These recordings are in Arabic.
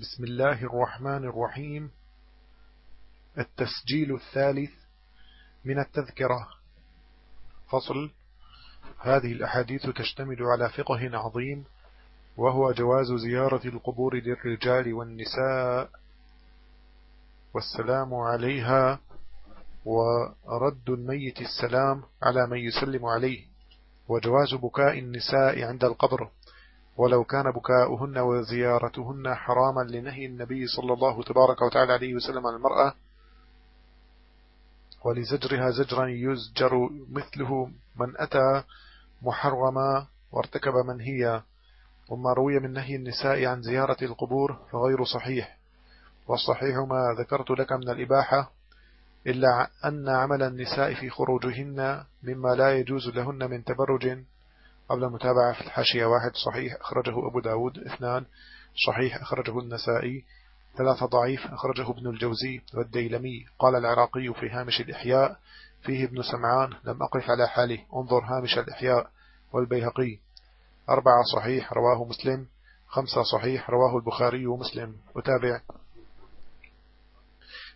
بسم الله الرحمن الرحيم. التسجيل الثالث من التذكرة. فصل. هذه الأحاديث تشتمل على فقه عظيم وهو جواز زيارة القبور للرجال والنساء. والسلام عليها ورد الميت السلام على من يسلم عليه. وجواز بكاء النساء عند القبر. ولو كان بكاؤهن وزيارتهن حراما لنهي النبي صلى الله تبارك وتعالى عليه وسلم عن المرأة ولزجرها زجرا يزجر مثله من أتى محرما وارتكب منهيا وما روي من نهي النساء عن زيارة القبور فغير صحيح والصحيح ما ذكرت لك من الإباحة إلا أن عمل النساء في خروجهن مما لا يجوز لهن من تبرج قبل المتابعة في الحاشية واحد صحيح أخرجه أبو داود اثنان صحيح أخرجه النسائي ثلاثة ضعيف أخرجه ابن الجوزي والديلمي. قال العراقي في هامش الإحياء فيه ابن سمعان لم أقف على حاله انظر هامش الإحياء والبيهقي. أربعة صحيح رواه مسلم. خمسة صحيح رواه البخاري ومسلم. وتابع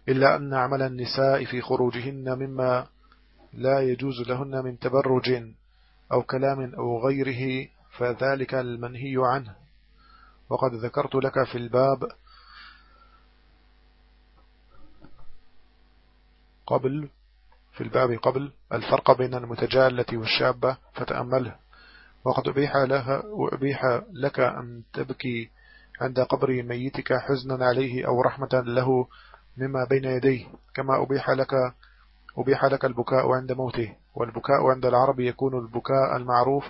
إلا أن عمل النساء في خروجهن مما لا يجوز لهن من تبرج. أو كلام أو غيره فذلك المنهي عنه. وقد ذكرت لك في الباب قبل في الباب قبل الفرق بين المتجالة والشابة فتأمله. وقد أبيح, لها وأبيح لك أن تبكي عند قبر ميتك حزنا عليه أو رحمة له مما بين يديه. كما أبيح لك أبيح لك البكاء عند موته والبكاء عند العرب يكون البكاء المعروف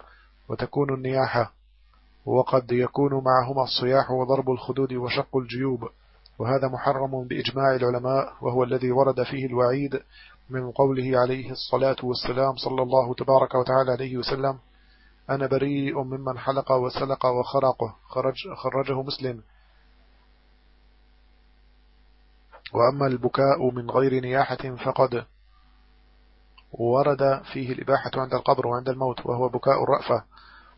وتكون النياحة وقد يكون معهما الصياح وضرب الخدود وشق الجيوب وهذا محرم بإجماع العلماء وهو الذي ورد فيه الوعيد من قوله عليه الصلاة والسلام صلى الله تبارك وتعالى عليه وسلم أنا بريء ممن حلق وسلق وخرقه خرج خرجه مسلم. وأما البكاء من غير نياحة فقد ورد فيه الإباحة عند القبر وعند الموت وهو بكاء الرأفة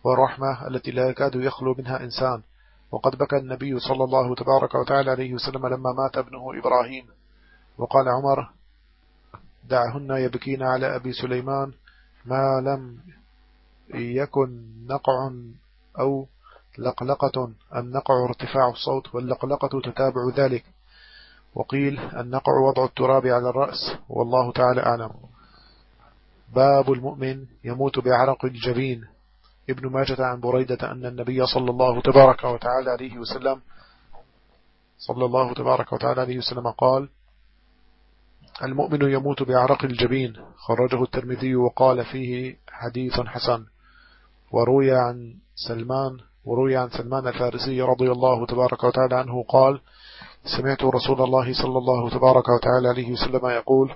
والرحمة التي لا يكاد يخلو منها إنسان. وقد بكى النبي صلى الله تبارك وتعالى عليه وسلم لما مات ابنه إبراهيم. وقال عمر دعهن يبكين على أبي سليمان ما لم يكن نقع أو لقلقة. النقع ارتفاع الصوت واللقلقة تتابع ذلك. وقيل النقع وضع التراب على الرأس والله تعالى أعلم. باب المؤمن يموت بعرق الجبين ابن ماجة عن بريدة أن النبي صلى الله تبارك وتعالى عليه وسلم صلى الله تبارك وتعالى عليه وسلم قال المؤمن يموت بعرق الجبين. خرجه الترمذي وقال فيه حديث حسن. وروي عن سلمان وروي عن سلمان الفارسي رضي الله تبارك وتعالى عنه قال سمعت رسول الله صلى الله تبارك وتعالى عليه وسلم يقول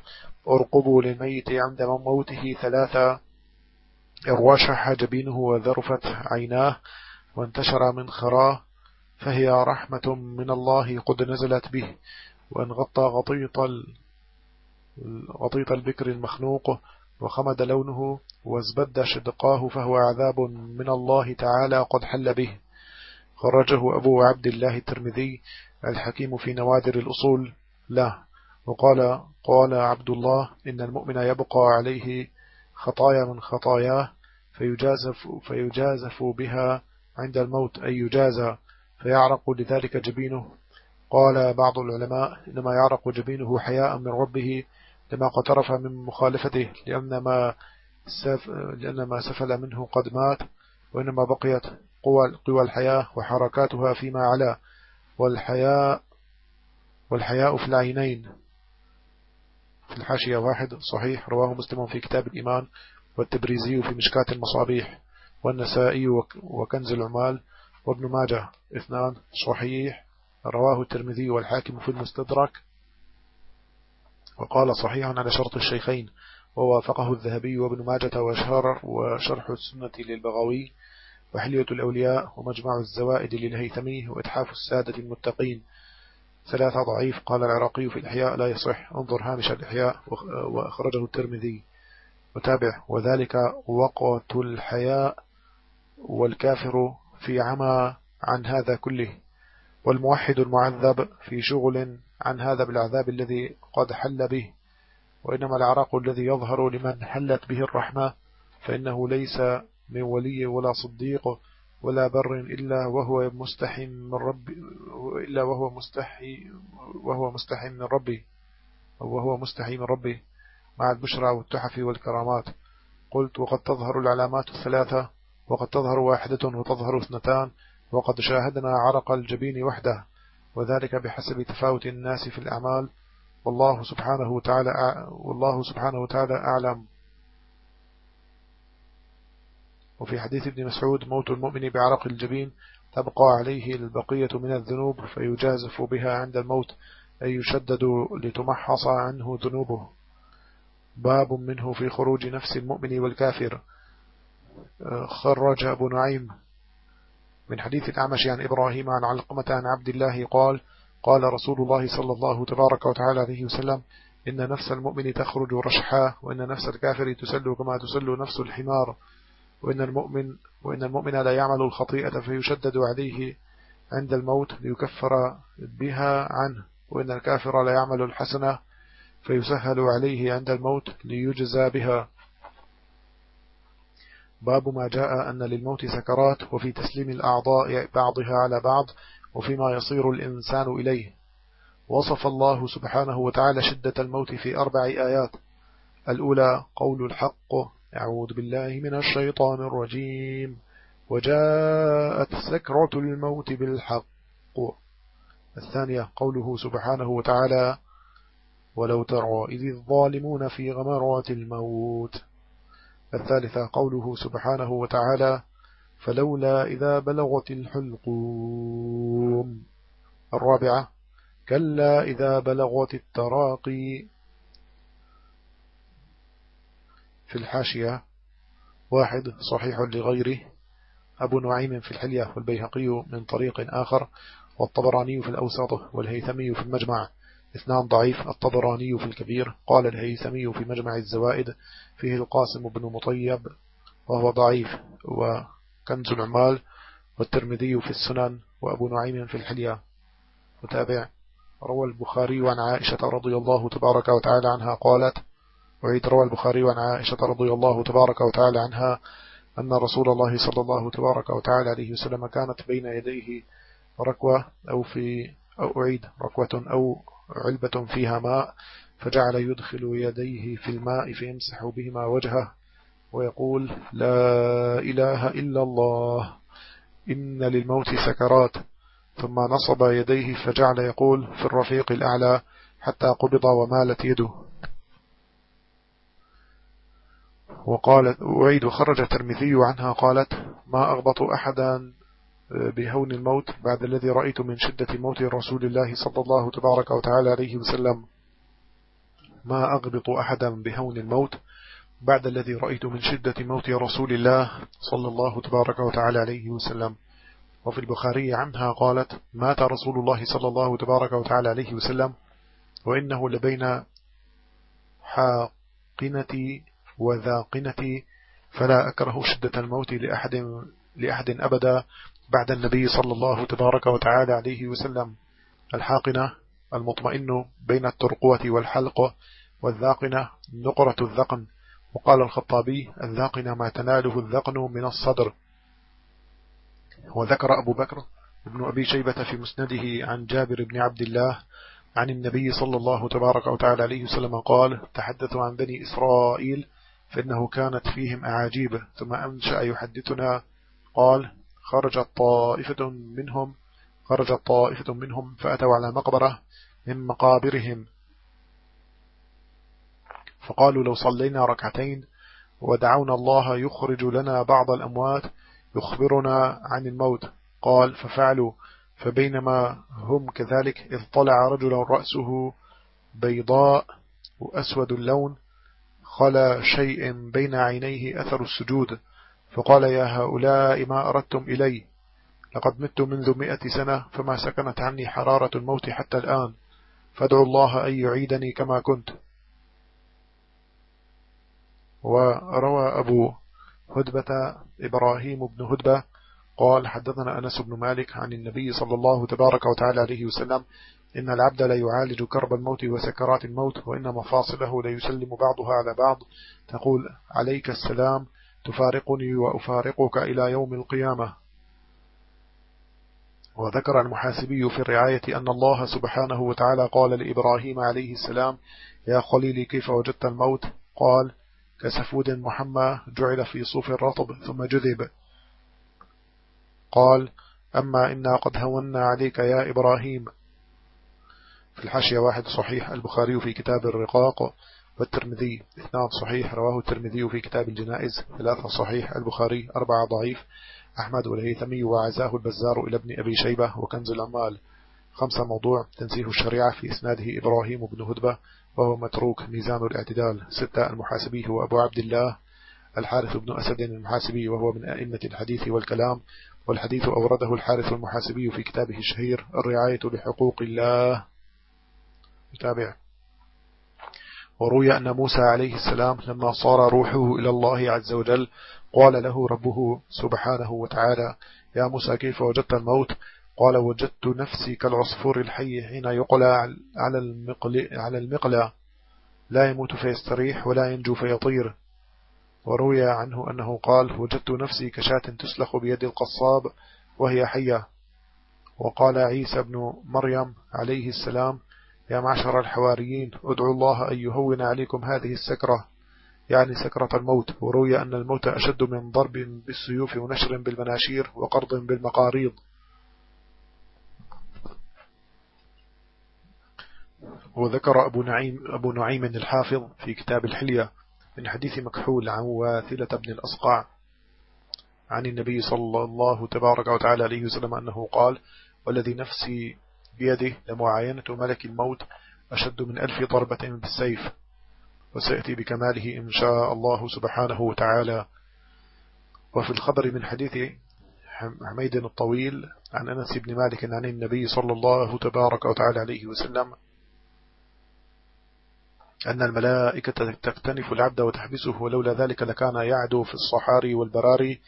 ارقبوا للميت عند موته ثلاثة اروشح جبينه وذرفت عيناه وانتشر من خراه فهي رحمة من الله قد نزلت به وأن غطى غطيط غطيط البكر المخنوق وخمد لونه وازبد شدقاه فهو عذاب من الله تعالى قد حل به. خرجه أبو عبد الله الترمذي الحكيم في نوادر الأصول له وقال قال عبد الله إن المؤمن يبقى عليه خطايا من خطاياه فيجازف, فيجازف بها عند الموت أي يجازى فيعرق لذلك جبينه. قال بعض العلماء إنما يعرق جبينه حياء من ربه لما اقترف من مخالفته لأن ما, سف لأن ما سفل منه قد مات وإنما بقيت قوى, قوى الحياة وحركاتها فيما علا والحياء والحياء في العينين. في الحاشية واحد صحيح رواه مسلم في كتاب الإيمان والتبريزي في مشكات المصابيح والنسائي وكنز العمال وابن ماجه اثنان صحيح. رواه الترمذي والحاكم في المستدرك. وقال صحيح على شرط الشيخين. ووافقه الذهبي وابن ماجة وشهر وشرح السنة للبغوي وحلية الأولياء ومجمع الزوائد للهيثمي وإتحاف السادة المتقين. ثلاثة ضعيف. قال العراقي في الإحياء لا يصح. انظر هامش الإحياء وأخرجه الترمذي. وتابع. وذلك وقت الحياء والكافر في عمى عن هذا كله. والموحد المعذب في شغل عن هذا بالعذاب الذي قد حل به. وإنما العراق الذي يظهر لمن حلت به الرحمة. فإنه ليس من ولي ولا صديق. ولا بر إلا وهو مستحي من ربي إلا وهو مستحي وهو مستحي من ربي وهو مستحي من ربي مع البشرى والتحف والكرامات. قلت وقد تظهر العلامات الثلاثة وقد تظهر واحدة وتظهر اثنتان وقد شاهدنا عرق الجبين وحده وذلك بحسب تفاوت الناس في الأعمال. والله سبحانه وتعالى والله سبحانه وتعالى أعلم. وفي حديث ابن مسعود موت المؤمن بعرق الجبين تبقى عليه البقية من الذنوب فيجازف بها عند الموت أي يشدد لتمحص عنه ذنوبه. باب منه في خروج نفس المؤمن والكافر. خرج أبو نعيم من حديث الأعمش عن إبراهيم عن علقمة عن عبد الله قال قال رسول الله صلى الله تبارك وتعالى عليه وسلم إن نفس المؤمن تخرج رشحا وإن نفس الكافر تسل كما تسل نفس الحمار. وإن المؤمن وإن المؤمن لا يعمل الخطيئة فيشدد عليه عند الموت ليكفر بها عنه وإن الكافر لا يعمل الحسنة فيسهل عليه عند الموت ليجزى بها. باب ما جاء أن للموت سكرات وفي تسليم الأعضاء بعضها على بعض وفيما يصير الإنسان إليه. وصف الله سبحانه وتعالى شدة الموت في أربع آيات. الأولى قول الحق أعوذ بالله من الشيطان الرجيم. وجاءت سكرة الموت بالحق. الثانية قوله سبحانه وتعالى ولو ترى إذ الظالمون في غمرات الموت. الثالثة قوله سبحانه وتعالى فلولا إذا بلغت الحلقوم. الرابعة كلا إذا بلغت التراقي. في الحاشية واحد صحيح لغيره أبو نعيم في الحلية والبيهقي من طريق آخر والطبراني في الأوساط والهيثمي في المجمع. اثنان ضعيف الطبراني في الكبير قال الهيثمي في مجمع الزوائد فيه القاسم بن مطيب وهو ضعيف وكنز العمال والترمذي في السنن وأبو نعيم في الحلية. متابع. روى البخاري عن عائشة رضي الله تبارك وتعالى عنها قالت وعيد روى البخاري عن عائشة رضي الله تبارك وتعالى عنها أن رسول الله صلى الله تبارك وتعالى عليه وسلم كانت بين يديه ركوة أو في أو أعيد ركوة أو علبة فيها ماء فجعل يدخل يديه في الماء فيمسح بهما وجهه ويقول لا إله إلا الله إن للموت سكرات. ثم نصب يديه فجعل يقول في الرفيق الأعلى حتى قبض ومالت يده. وقالت أعيد خرج الترمذي عنها قالت ما أغبط أحدا بهون الموت بعد الذي رأيت من شدة موت رسول الله صلى الله تبارك وتعالى عليه وسلم. ما أغبط أحدا بهون الموت بعد الذي رأيت من شدة موت رسول الله صلى الله تبارك وتعالى عليه وسلم. وفي البخاري عنها قالت مات رسول الله صلى الله تبارك وتعالى عليه وسلم وإنه لبين حاقنتي وذاقنتي فلا أكره شدة الموت لأحد, لأحد أبدا بعد النبي صلى الله تبارك وتعالى عليه وسلم. الحاقنة المطمئن بين الترقوة والحلق والذاقنة نقرة الذقن. وقال الخطابي الذاقنة ما تناله الذقن من الصدر. وذكر أبو بكر ابن أبي شيبة في مسنده عن جابر بن عبد الله عن النبي صلى الله تبارك وتعالى عليه وسلم قال تحدثوا عن بني إسرائيل فإنه كانت فيهم أعاجيب ثم أنشأ يحدثنا قال خرجت طائفة منهم خرجت طائفة منهم فأتوا على مقبرة من مقابرهم. فقالوا لو صلينا ركعتين ودعونا الله يخرج لنا بعض الأموات يخبرنا عن الموت. قال ففعلوا فبينما هم كذلك إذ طلع رجل رأسه بيضاء وأسود اللون خلا شيء بين عينيه أثر السجود فقال يا هؤلاء ما أردتم إلي؟ لقد مت منذ مئة سنة فما سكنت عني حرارة الموت حتى الآن فادعوا الله أن يعيدني كما كنت. وروى أبو هدبة إبراهيم بن هدبة قال حدثنا أنس بن مالك عن النبي صلى الله تبارك وتعالى عليه وسلم إن العبد لا يعالج كرب الموت وسكرات الموت وإن مفاصله ليسلم بعضها على بعض. تقول عليك السلام تفارقني وأفارقك إلى يوم القيامة. وذكر المحاسبي في الرعاية أن الله سبحانه وتعالى قال لإبراهيم عليه السلام يا خليلي كيف وجدت الموت؟ قال كسفود محمى جعل في صوف الرطب ثم جذب. قال أما إنا قد هونا عليك يا إبراهيم. في الحاشية واحد صحيح البخاري في كتاب الرقاق والترمذي اثنان صحيح رواه الترمذي في كتاب الجنائز ثلاثة صحيح البخاري أربعة ضعيف أحمد والهيثمي وعزاه البزار إلى ابن أبي شيبة وكنز الأموال. خمسة موضوع تنزيه الشريعة في إسناده إبراهيم بن هدبة وهو متروك ميزان الاعتدال. ستة المحاسبي هو أبو عبد الله الحارث بن أسد المحاسبي وهو من أئمة الحديث والكلام والحديث أورده الحارث المحاسبي في كتابه الشهير الرعاية لحقوق الله. يتابع وروي أن موسى عليه السلام لما صار روحه إلى الله عز وجل قال له ربه سبحانه وتعالى يا موسى كيف وجدت الموت؟ قال وجدت نفسي كالعصفور الحي حين يقلى على المقل على المقلى. لا يموت فيستريح ولا ينجو فيطير. وروي عنه أنه قال وجدت نفسي كشاة تسلخ بيد القصاب وهي حية. وقال عيسى بن مريم عليه السلام يا معشر الحواريين ادعوا الله أن يهون عليكم هذه السكرة يعني سكرة الموت وروي أن الموت أشد من ضرب بالسيوف ونشر بالمناشير وقرض بالمقاريض. وذكر أبو نعيم, أبو نعيم الحافظ في كتاب الحلية من حديث مكحول عن واثلة بن الأصقاع عن النبي صلى الله تبارك وتعالى عليه وسلم أنه قال والذي نفسي بيده لمعاينة ملك الموت أشد من ألف ضربة بالسيف وسيأتي بكماله إن شاء الله سبحانه وتعالى. وفي الخبر من حديث حميد الطويل عن أنس بن مالك عن النبي صلى الله تبارك وتعالى عليه وسلم أن الملائكة تكتنف العبد وتحبسه ولولا ذلك لكان يعدو في الصحاري والبراري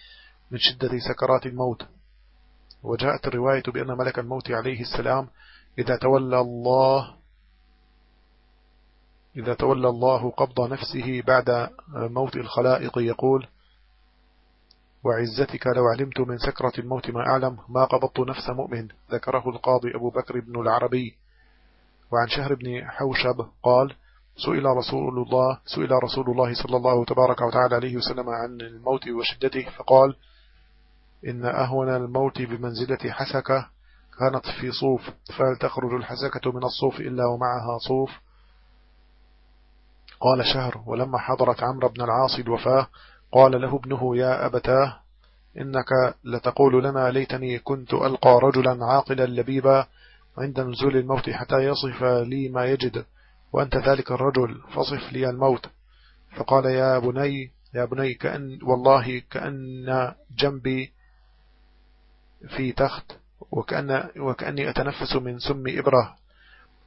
من شدة سكرات الموت. وجاءت الرواية بأن ملك الموت عليه السلام إذا تولى الله إذا تولى الله قبض نفسه بعد موت الخلائق يقول وعزتك لو علمت من سكرة الموت ما أعلم ما قبضت نفس مؤمن. ذكره القاضي أبو بكر بن العربي. وعن شهر بن حوشب قال سئل رسول الله سئل رسول الله صلى الله تبارك وتعالى عليه وسلم عن الموت وشدته فقال إن أهون الموت بمنزلة حسكة كانت في صوف فهل تخرج الحسكة من الصوف إلا ومعها صوف؟ قال شهر ولما حضرت عمرو بن العاص الوفاة قال له ابنه يا أبتاه إنك لتقول لنا ليتني كنت ألقى رجلا عاقلا لبيبا عند نزول الموت حتى يصف لي ما يجد وأنت ذلك الرجل فصف لي الموت. فقال يا بني يا بني كأن والله كأن جنبي في تخت وكأن وكأني أتنفس من سم إبرة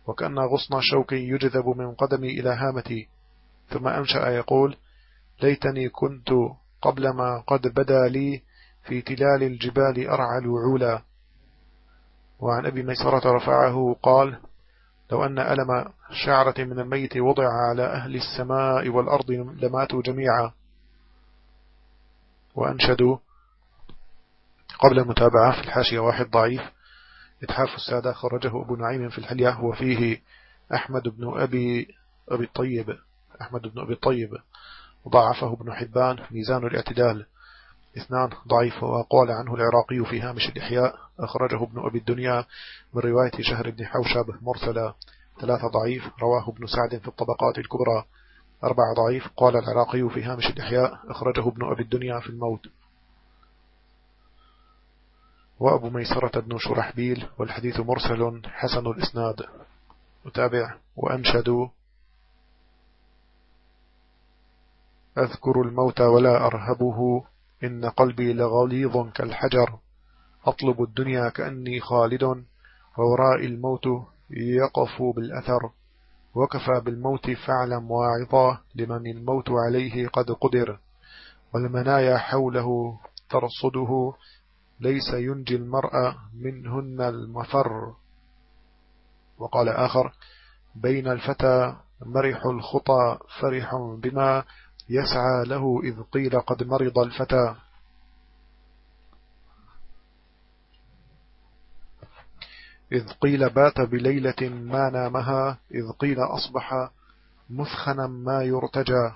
وكأن غصن شوك يجذب من قدمي إلى هامتي. ثم أنشأ يقول ليتني كنت قبل ما قد بدا لي في تلال الجبال أرعى الوعولا. وعن أبي ميسرة رفعه قال لو أن ألم شعرة من الميت وضع على أهل السماء والأرض لماتوا جميعا. وأنشدوا قبل المتابعة في الحاشية واحد ضعيف إتحاف السادة خرجه أبو نعيم في الحلية وفيه أحمد بن أبي أبي الطيب أحمد بن أبي الطيب. وضعفه ابن حبان ميزان الاعتدال. اثنان ضعيف وقال عنه العراقي في هامش الإحياء. أخرجه ابن أبي الدنيا من رواية شهر بن حوشب مرسلا. ثلاثة ضعيف رواه ابن سعد في الطبقات الكبرى. أربعة ضعيف قال العراقي في هامش الإحياء. أخرجه ابن أبي الدنيا في الموت. وأبو ميسرة بن شرحبيل والحديث مرسل حسن الإسناد. متابع وأنشدوا أذكر الموت ولا أرهبه. إن قلبي لغليظ كالحجر. أطلب الدنيا كأني خالد. ووراء الموت يقف بالأثر. وكفى بالموت فعلا واعظا. لمن الموت عليه قد قدر. والمنايا حوله ترصده. ليس ينجي المرأة منهن المفر. وقال آخر بين الفتى مرح الخطى فرح بما يسعى له إذ قيل قد مرض الفتى. إذ قيل بات بليلة ما نامها إذ قيل أصبح مثخنا ما يرتجى.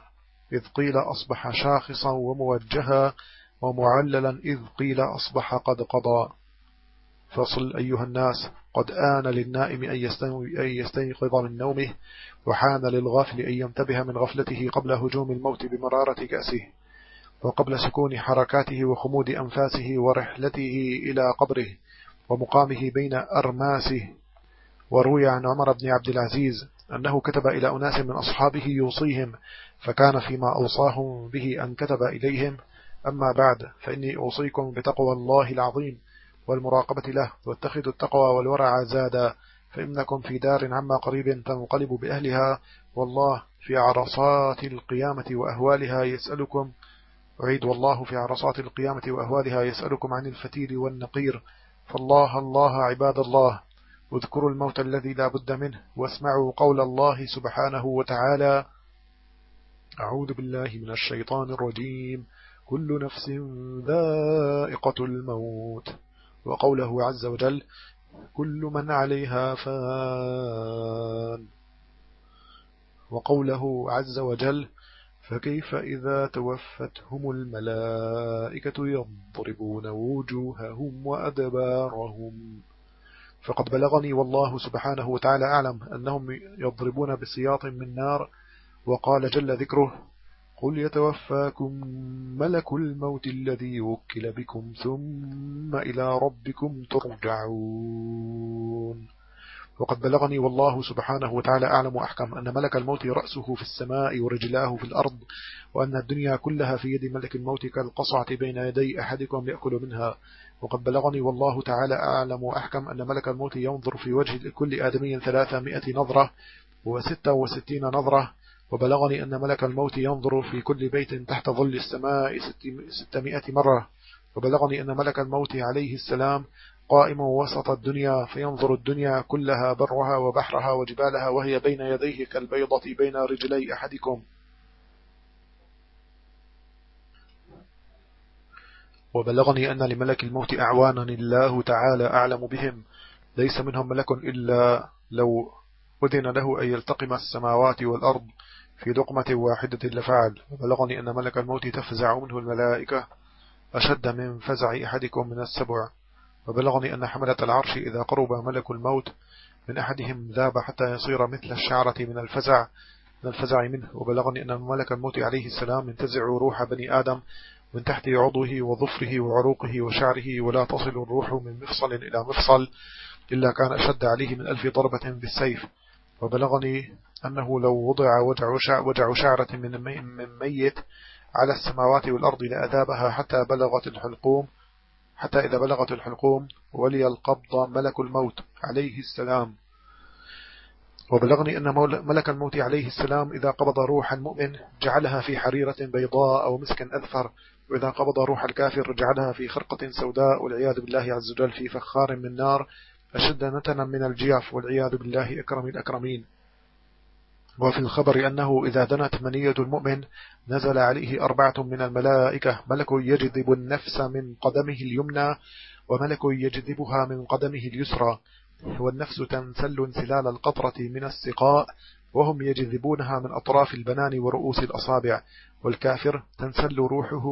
إذ قيل أصبح شاخصا وموجها ومعللا إذ قيل أصبح قد قضى. فصل أيها الناس قد آن للنائم أن يستيقظ من نومه وحان للغافل أن ينتبه من غفلته قبل هجوم الموت بمرارة كأسه وقبل سكون حركاته وخمود أنفاسه ورحلته إلى قبره ومقامه بين أرماسه. وروي عن عمر بن عبد العزيز أنه كتب إلى أناس من أصحابه يوصيهم فكان فيما أوصاهم به أن كتب إليهم أما بعد فإني أوصيكم بتقوى الله العظيم والمراقبة له واتخذوا التقوى والورع زادا فإنكم في دار عما قريب تنقلب بأهلها والله في عرصات القيامة وأهوالها يسألكم أعيد والله في عرصات القيامة وأهوالها يسألكم عن الفتيل والنقير فالله الله عباد الله اذكروا الموت الذي لا بد منه واسمعوا قول الله سبحانه وتعالى أعوذ بالله من الشيطان الرجيم. كل نفس ذائقة الموت. وقوله عز وجل كل من عليها فان. وقوله عز وجل فكيف إذا توفتهم الملائكة يضربون وجوههم وأدبارهم. فقد بلغني والله سبحانه وتعالى أعلم أنهم يضربون بسياط من نار. وقال جل ذكره قل يتوفاكم ملك الموت الذي وكل بكم ثم إلى ربكم ترجعون. وقد بلغني والله سبحانه وتعالى أعلم وأحكم أن ملك الموت رأسه في السماء ورجلاه في الأرض وأن الدنيا كلها في يد ملك الموت كالقصعة بين يدي أحدكم يأكل منها. وقد بلغني والله تعالى أعلم وأحكم أن ملك الموت ينظر في وجه كل آدمي ثلاثمائة نظرة وستة وستين نظرة وبلغني أن ملك الموت ينظر في كل بيت تحت ظل السماء ستمائة مرة. وبلغني أن ملك الموت عليه السلام قائم وسط الدنيا فينظر الدنيا كلها برها وبحرها وجبالها وهي بين يديه كالبيضة بين رجلي أحدكم. وبلغني أن لملك الموت أعوانا الله تعالى أعلم بهم. ليس منهم ملك إلا لو أذن له أن يلتقم السماوات والأرض في دقمة واحدة لفعل وبلغني أن ملك الموت تفزع منه الملائكة أشد من فزع أحدكم من السبع. وبلغني أن حملة العرش إذا قرب ملك الموت من أحدهم ذاب حتى يصير مثل الشعرة من الفزع من الفزع منه. وبلغني أن ملك الموت عليه السلام ينتزع روح بني آدم من تحت عضوه وظفره وعروقه وشعره ولا تصل الروح من مفصل إلى مفصل إلا كان أشد عليه من ألف ضربة بالسيف. وبلغني أنه لو وضع وجع شعرة من ميت على السماوات والأرض لأذابها حتى بلغت الحلقوم حتى إذا بلغت الحلقوم ولي القبض ملك الموت عليه السلام. وبلغني أن ملك الموت عليه السلام إذا قبض روح المؤمن جعلها في حريرة بيضاء أو مسك أذفر وإذا قبض روح الكافر جعلها في خرقة سوداء والعياذ بالله عز وجل في فخار من نار أشد نتنا من الجياف والعياذ بالله أكرم الأكرمين. وفي الخبر أنه إذا دنت منية المؤمن نزل عليه أربعة من الملائكة ملك يجذب النفس من قدمه اليمنى وملك يجذبها من قدمه اليسرى. والنفس تنسل انسلال القطرة من السقاء وهم يجذبونها من أطراف البنان ورؤوس الأصابع. والكافر تنسل روحه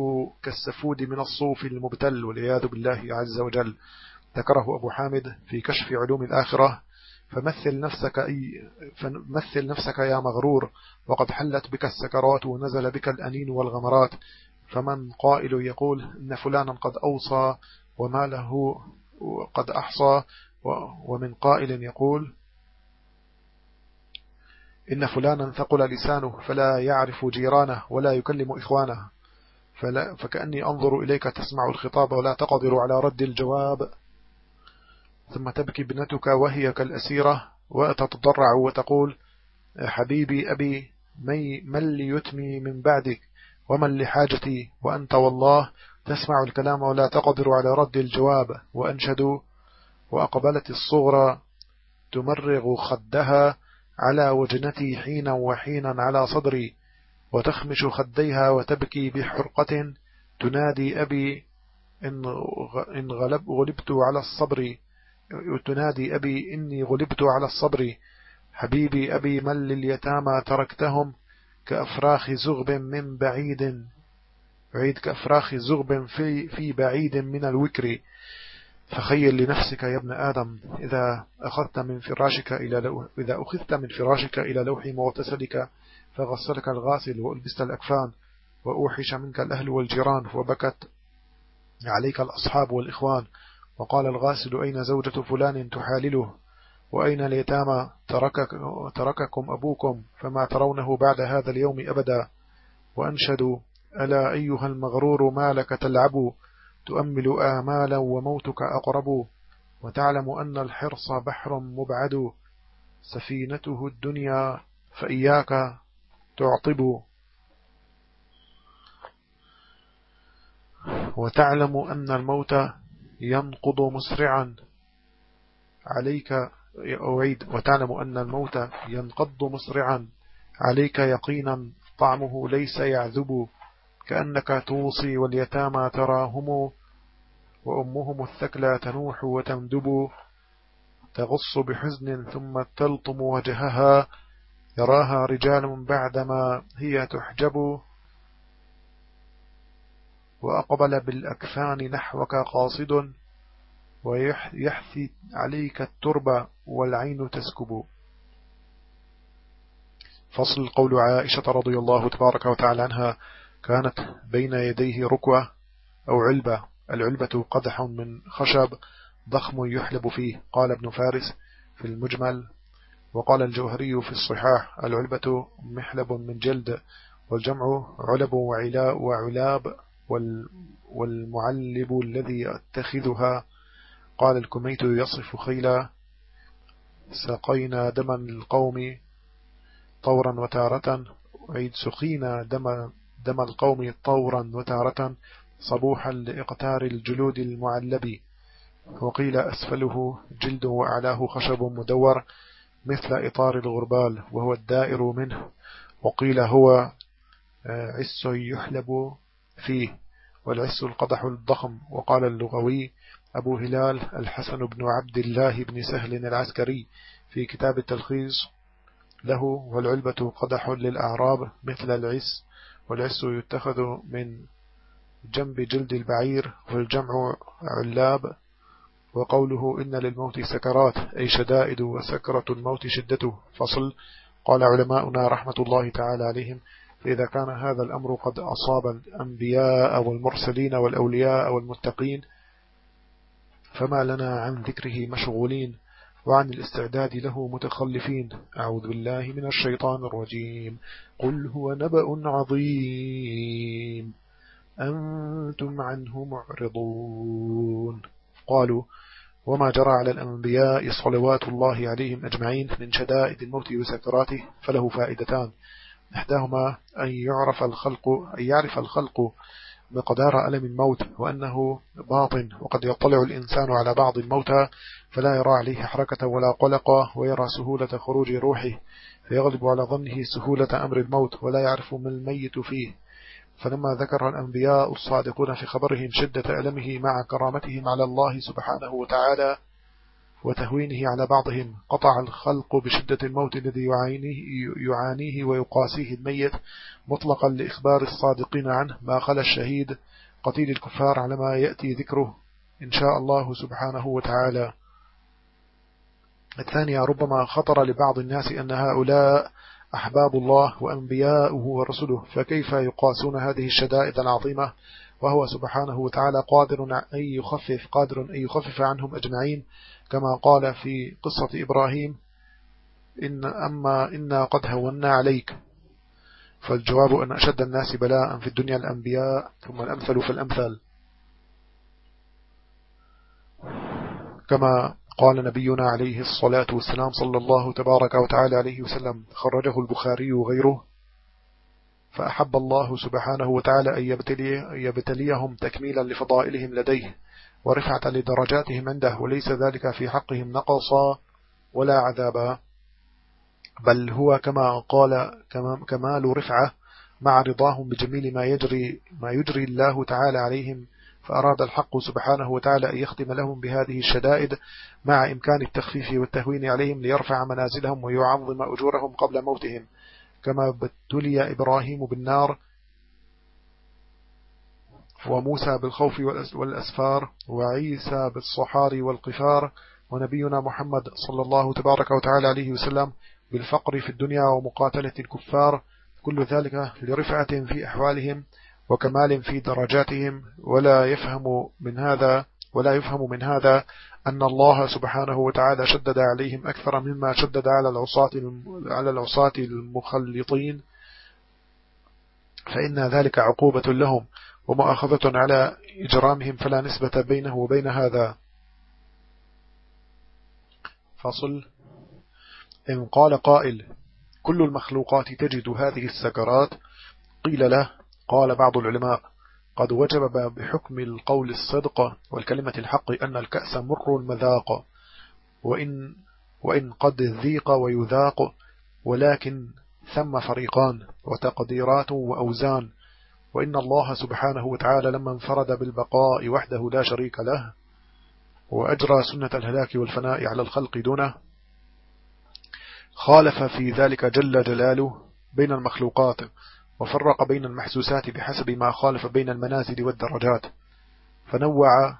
كالسفود من الصوف المبتل والعياذ بالله عز وجل. ذكره أبو حامد في كشف علوم الآخرة فمثل نفسك, أي فمثل نفسك يا مغرور وقد حلت بك السكرات ونزل بك الأنين والغمرات فمن قائل يقول إن فلانا قد أوصى وما له قد أحصى ومن قائل يقول إن فلانا ثقل لسانه فلا يعرف جيرانه ولا يكلم إخوانه فكأني أنظر إليك تسمع الخطاب ولا تقدر على رد الجواب ثم تبكي ابنتك وهي كالأسيرة وتتضرع وتقول حبيبي أبي من ليتمي من بعدك؟ ومن لحاجتي؟ وأنت والله تسمع الكلام ولا تقدر على رد الجواب. وأنشدوا وأقبلت الصغرى تمرغ خدها على وجنتي حينا وحينا على صدري وتخمش خديها وتبكي بحرقة تنادي أبي إن غلب غلبت على الصبر. تنادي أبي إني غلبت على الصبر. حبيبي أبي من لليتامى تركتهم كأفراخ زغب من بعيد؟ عيد كأفراخ زغب في, في بعيد من الوكر. فخيل لنفسك يا ابن آدم إذا أخذت من فراشك إلى لو... إذا أخذت من فراشك إلى لوح مغتسلك فغسلك الغاسل وألبست الأكفان وأوحش منك الأهل والجيران وبكت عليك الأصحاب والإخوان. وقال الغاسل أين زوجة فلان تحالله؟ وأين اليتامى؟ تركك ترككم أبوكم فما ترونه بعد هذا اليوم أبدا. وأنشدوا ألا أيها المغرور ما لك تلعب؟ تؤمل آمالا وموتك أقرب. وتعلم أن الحرص بحر مبعد. سفينته الدنيا فإياك تعطب. وتعلم أن الموت ينقض مسرعا. عليك أعيد وتعلم أن الموت ينقض مسرعا. عليك يقينا طعمه ليس يعذب. كأنك توصي واليتامى تراهم وأمهم الثكلى تنوح وتندب. تغص بحزن ثم تلطم وجهها. يراها رجال بعدما هي تحجب. وأقبل بالأكفان نحوك قاصد ويحثي عليك التربة والعين تسكب. فصل قول عائشة رضي الله تبارك وتعالى عنها كانت بين يديه ركوة أو علبة. العلبة قدح من خشب ضخم يحلب فيه. قال ابن فارس في المجمل. وقال الجوهري في الصحاح العلبة محلب من جلد والجمع علب وعلاء وعلاب والمعلب الذي يتخذها. قال الكميت يصف خيلا. سقينا دما القوم طورا وتارة. عيد سقينا دم, دم القوم طورا وتارة. صبوحا لإقتار الجلود المعلب. وقيل أسفله جلد وأعلاه خشب مدور مثل إطار الغربال وهو الدائر منه. وقيل هو آه، عس يحلب. فيه والعس القدح الضخم. وقال اللغوي أبو هلال الحسن بن عبد الله بن سهل العسكري في كتاب التلخيص له والعلبة قدح للأعراب مثل العس والعس يتخذ من جنب جلد البعير والجمع علاب. وقوله إن للموت سكرات أي شدائد وسكرة الموت شدته. فصل. قال علماؤنا رحمة الله تعالى عليهم فإذا كان هذا الأمر قد أصاب الأنبياء والمرسلين والأولياء والمتقين فما لنا عن ذكره مشغولين وعن الاستعداد له متخلفين. أعوذ بالله من الشيطان الرجيم. قل هو نبأ عظيم. أنتم عنه معرضون. قالوا وما جرى على الأنبياء صلوات الله عليهم أجمعين من شدائد الموت وسكراته فله فائدتان. إحداهما أن يعرف الخلق أن يعرف الخلق مقدار ألم الموت وأنه باطن وقد يطلع الإنسان على بعض الموتى فلا يرى عليه حركة ولا قلق ويرى سهولة خروج روحه فيغلب على ظنه سهولة أمر الموت ولا يعرف ما الميت فيه. فلما ذكر الأنبياء الصادقون في خبرهم شدة ألمه مع كرامتهم على الله سبحانه وتعالى وتهوينه على بعضهم. قطع الخلق بشدة الموت الذي يعانيه, يعانيه ويقاسيه الميت مطلقا لإخبار الصادقين عنه. ما خلى الشهيد قتيل الكفار على ما يأتي ذكره إن شاء الله سبحانه وتعالى. الثانية ربما خطر لبعض الناس أن هؤلاء أحباب الله وأنبياؤه ورسله فكيف يقاسون هذه الشدائد العظيمة؟ وهو سبحانه وتعالى قادر أن يخفف قادر أن يخفف عنهم أجمعين. كما قال في قصة إبراهيم إن أما إنا قد هونا عليك. فالجواب أن أشد الناس بلاء في الدنيا الأنبياء ثم الأمثل فالأمثل كما قال نبينا عليه الصلاة والسلام صلى الله تبارك وتعالى عليه وسلم خرجه البخاري وغيره فأحب الله سبحانه وتعالى أن يبتلي يبتليهم تكميلا لفضائلهم لديه. ورفعة لدرجاتهم عنده وليس ذلك في حقهم نقصا ولا عذابا. بل هو كما قال كمال رفعة مع رضاهم بجميل ما يجري, ما يجري الله تعالى عليهم. فأراد الحق سبحانه وتعالى أن يختم لهم بهذه الشدائد مع إمكان التخفيف والتهوين عليهم ليرفع منازلهم ويعظم أجورهم قبل موتهم. كما ابتلي إبراهيم بالنار وموسى بالخوف والأسفار وعيسى بالصحار والقفار ونبينا محمد صلى الله تبارك وتعالى عليه وسلم بالفقر في الدنيا ومقاتلة الكفار كل ذلك لرفعة في أحوالهم وكمال في درجاتهم. ولا يفهم من هذا ولا يفهم من هذا أن الله سبحانه وتعالى شدد عليهم أكثر مما شدد على العصاة على العصاة المخلطين. فإن ذلك عقوبة لهم. ومؤاخذة على إجرامهم فلا نسبة بينه وبين هذا. فصل. إن قال قائل كل المخلوقات تجد هذه السكرات. قيل له قال بعض العلماء قد وجب بحكم القول الصدق والكلمة الحق أن الكأس مر المذاق وإن, وإن قد ذيق ويذاق ولكن ثم فريقان وتقديرات وأوزان وإن الله سبحانه وتعالى لما انفرد بالبقاء وحده لا شريك له وأجرى سنة الهلاك والفناء على الخلق دونه خالف في ذلك جل جلاله بين المخلوقات وفرق بين المحسوسات بحسب ما خالف بين المنازل والدرجات فنوع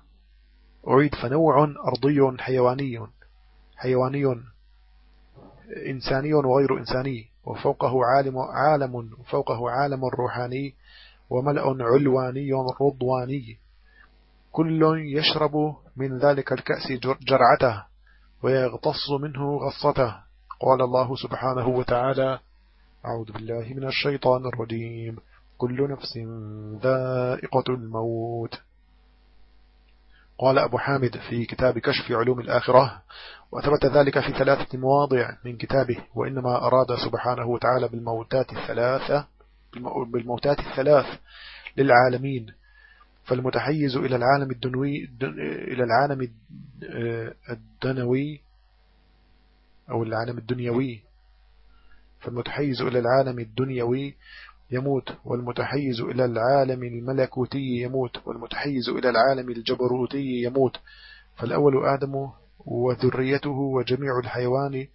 أعيد فنوع أرضي حيواني حيواني إنساني وغير إنساني وفوقه عالم عالم وفوقه عالم روحاني وملأ علواني رضواني كل يشرب من ذلك الكأس جرعته ويغتص منه غصته. قال الله سبحانه وتعالى أعوذ بالله من الشيطان الرجيم. كل نفس ذائقة الموت. قال أبو حامد في كتاب كشف علوم الآخرة وثبت ذلك في ثلاثة مواضع من كتابه وإنما أراد سبحانه وتعالى بالموتات الثلاثة بالموتات الثلاث للعالمين. فالمتحيز إلى العالم الدنوي إلى العالم الدنوي أو العالم الدنيوي. فالمتحيز إلى العالم الدنيوي يموت والمتحيز إلى العالم الملكوتي يموت والمتحيز إلى العالم الجبروتي يموت. فالأول آدم وذريته وجميع الحيوان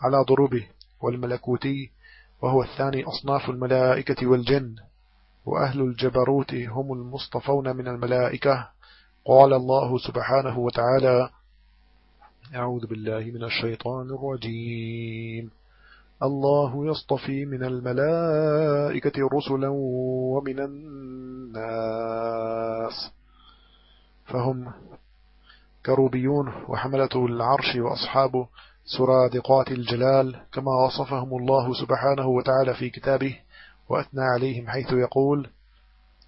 على ضروبه والملكوتي وهو الثاني أصناف الملائكة والجن وأهل الجبروت هم المصطفون من الملائكة. قال الله سبحانه وتعالى أعوذ بالله من الشيطان الرجيم. الله يصطفي من الملائكة رسلا ومن الناس فهم كروبيون وحملة العرش وأصحاب سرادقات الجلال كما وصفهم الله سبحانه وتعالى في كتابه وأثنى عليهم حيث يقول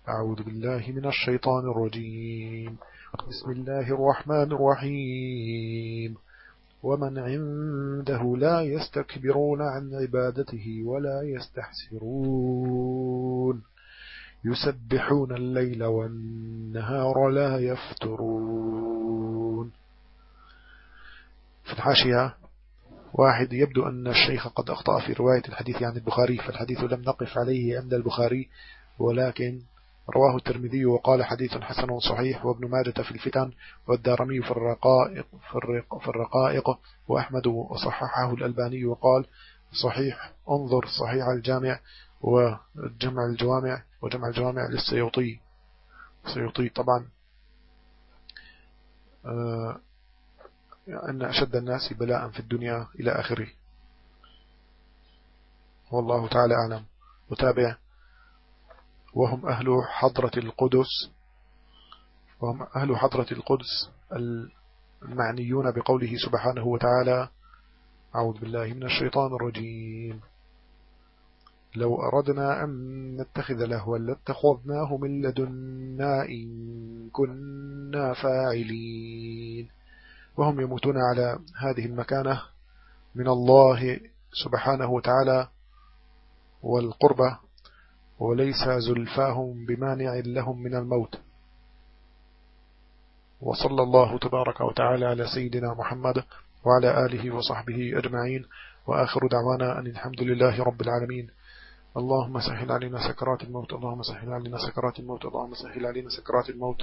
أعوذ بالله من الشيطان الرجيم. بسم الله الرحمن الرحيم. ومن عنده لا يستكبرون عن عبادته ولا يستحسرون. يسبحون الليل والنهار لا يفترون. في الحاشية واحد يبدو أن الشيخ قد أخطأ في رواية الحديث عن البخاري فالحديث لم نقف عليه عند البخاري ولكن رواه الترمذي وقال حديث حسن صحيح وابن ماجة في الفتن والدارمي في الرقائق, في الرقائق وأحمد وصححه الألباني وقال صحيح انظر صحيح الجامع وجمع الجوامع وجمع الجوامع للسيوطي. السيوطي طبعا. آه، أن أشد الناس بلاء في الدنيا إلى آخره. والله تعالى أعلم. وتابع. وهم أهل حضرة القدس. وهم أهل حضرة القدس المعنيون بقوله سبحانه وتعالى أعوذ بالله من الشيطان الرجيم. لو أردنا أن نتخذ لهوا لاتخذناه من لدنا إن كنا فاعلين. وهم يموتون على هذه المكانة من الله سبحانه وتعالى والقربة وليس زلفاهم بمانع لهم من الموت. وصلى الله تبارك وتعالى على سيدنا محمد وعلى آله وصحبه أجمعين. وآخر دعوانا أن الحمد لله رب العالمين. اللهم سهل علينا سكرات الموت اللهم سهل علينا سكرات الموت اللهم سهل علينا سكرات الموت.